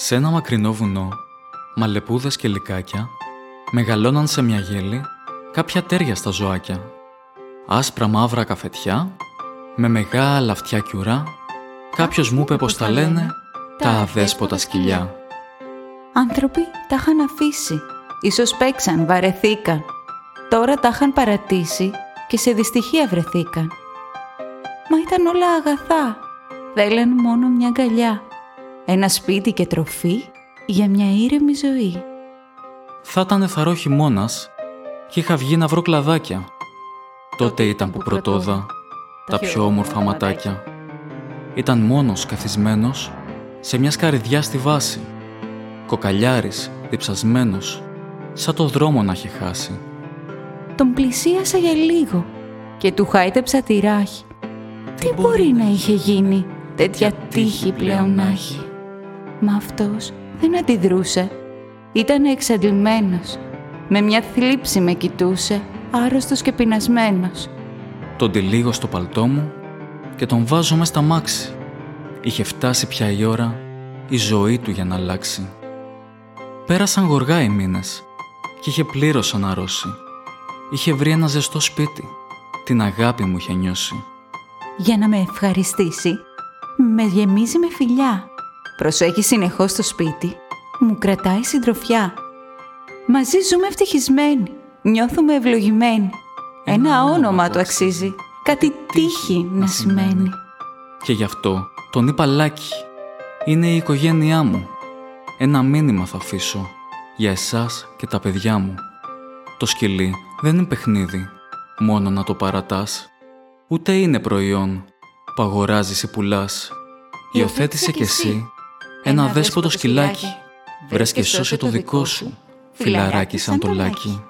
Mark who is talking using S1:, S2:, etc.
S1: Σε ένα μακρινό βουνό, μαλεπούδες και λικάκια μεγαλώναν σε μια γέλη κάποια τέρια στα ζωάκια. Άσπρα μαύρα καφετιά, με μεγάλα αυτιά κιουρά, κάποιος μου είπε πως τα λένε τα αδέσποτα σκυλιά.
S2: Άνθρωποι τα είχαν αφήσει, ίσως παίξαν, βαρεθήκαν. Τώρα τα είχαν παρατήσει και σε δυστυχία βρεθήκαν. Μα ήταν όλα αγαθά, θέλαν μόνο μια αγκαλιά ένα σπίτι και τροφή για μια ήρεμη ζωή.
S1: Θα ήταν θαρό χειμώνας και είχα βγει να βρω κλαδάκια. Τότε ήταν που πρωτόδα τα πιο όμορφα ματάκια. Ήταν μόνος καθισμένος σε μια σκαριδιά στη βάση. Κοκαλιάρης, διψασμένος, σαν το δρόμο να είχε χάσει.
S2: Τον πλησίασα για λίγο και του χάιτεψα τη ράχη. Τι μπορεί να είχε γίνει τέτοια τύχη πλέον να έχει; Μα αυτός δεν αντιδρούσε. Ήταν εξαντλημένος. Με μια θλίψη με κοιτούσε, άρρωστος και πεινασμένος.
S1: Τον τυλίγω στο παλτό μου και τον βάζω μες στα μάξι. Είχε φτάσει πια η ώρα η ζωή του για να αλλάξει. Πέρασαν γοργά οι μήνες και είχε πλήρως αναρρώσει. Είχε βρει ένα ζεστό σπίτι. Την αγάπη μου είχε νιώσει.
S2: Για να με ευχαριστήσει, με γεμίζει με φιλιά προσέχει συνεχώς το σπίτι, μου κρατάει συντροφιά. Μαζί ζούμε ευτυχισμένοι, νιώθουμε ευλογημένοι. Ένα, όνομα του αξίζει, κάτι τύχη να σημαίνει.
S1: Και γι' αυτό τον είπα Λάκη. Είναι η οικογένειά μου. Ένα μήνυμα θα αφήσω για εσάς και τα παιδιά μου. Το σκυλί δεν είναι παιχνίδι, μόνο να το παρατάς. Ούτε είναι προϊόν που αγοράζεις ή πουλάς. Υιοθέτησε κι εσύ ένα δέσποτο σκυλάκι. Βρες και σώσε το δικό σου, φιλαράκι σαν το λάκι.